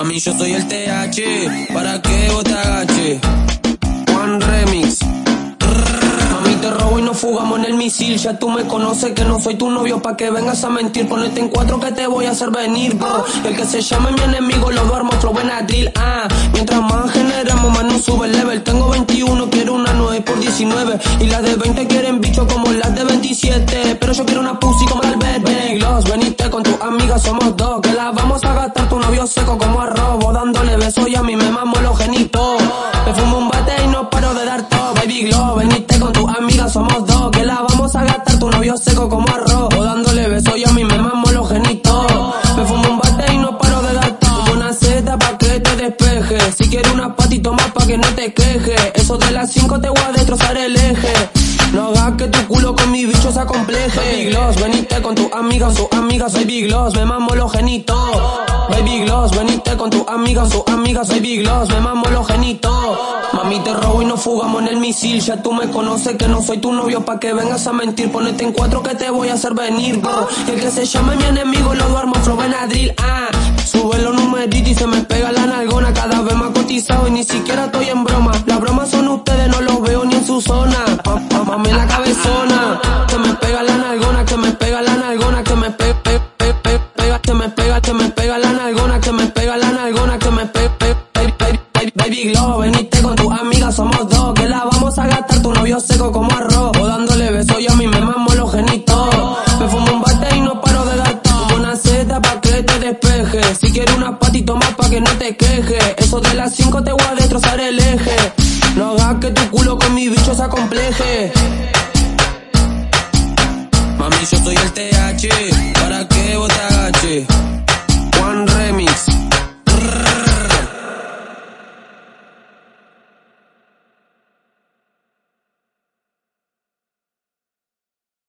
Mami, yo soy el TH, para que vos te agaches. One Remix. Mami, te robo y nos fugamos en el misil. Ya tú me conoces que no soy tu novio pa' que vengas a mentir. Ponete en cuatro que te voy a hacer venir, bro. El que se llame mi enemigo lo duermo, flow ah. Mientras más generamos, más nos sube el level. Tengo 21, quiero una 9 por 19. Y las de 20 quieren bicho como las de 27. Pero yo quiero una pussy como la Big Gloss. Veniste con tu amiga, somos dos. Que la vamos besos y a mí me mamo los genitos. Me fumo un bate y no paro de dar todo. Baby Glow, veniste con tu amiga, somos dos. Que la vamos a gastar tu novio seco como arroz. Vos dándole besos y a mí me mamo los genitos. Me fumo un bate y no paro de dar todo. Una seta pa' que te despeje. Si quieres una patito más pa' que no te queje. Eso de las cinco te voy a destrozar el eje. No hagas que tu culo con mi bicho se acompleje. Baby Gloss, veniste con tu amiga, su amiga, Baby Gloss, me mamo los genitos. Veniste con tu amiga, su amiga, Baby Gloss, me mamo los genitos. Mami, te robo y nos fugamos en el misil. Ya tú me conoces que no soy tu novio pa' que vengas a mentir. Ponete en cuatro que te voy a hacer venir, bro. El que se llame mi enemigo lo duermo, flow en drill, ah. Sube los numeritos y se me pega la nalgona. Cada vez más cotizado y ni siquiera estoy en broma. Las bromas son ustedes, glow, veniste con tu amiga, somos dos, que la vamos a gastar, tu novio seco como arroz, o dándole besos y a mí me mamo los genitos, me fumo un bate y no paro de dar todo, una seta pa' que te despeje, si quieres una patito más pa' que no te queje, eso de las cinco te voy a destrozar el eje, no hagas que tu culo con mi bicho se acompleje. Mami, yo soy el TH,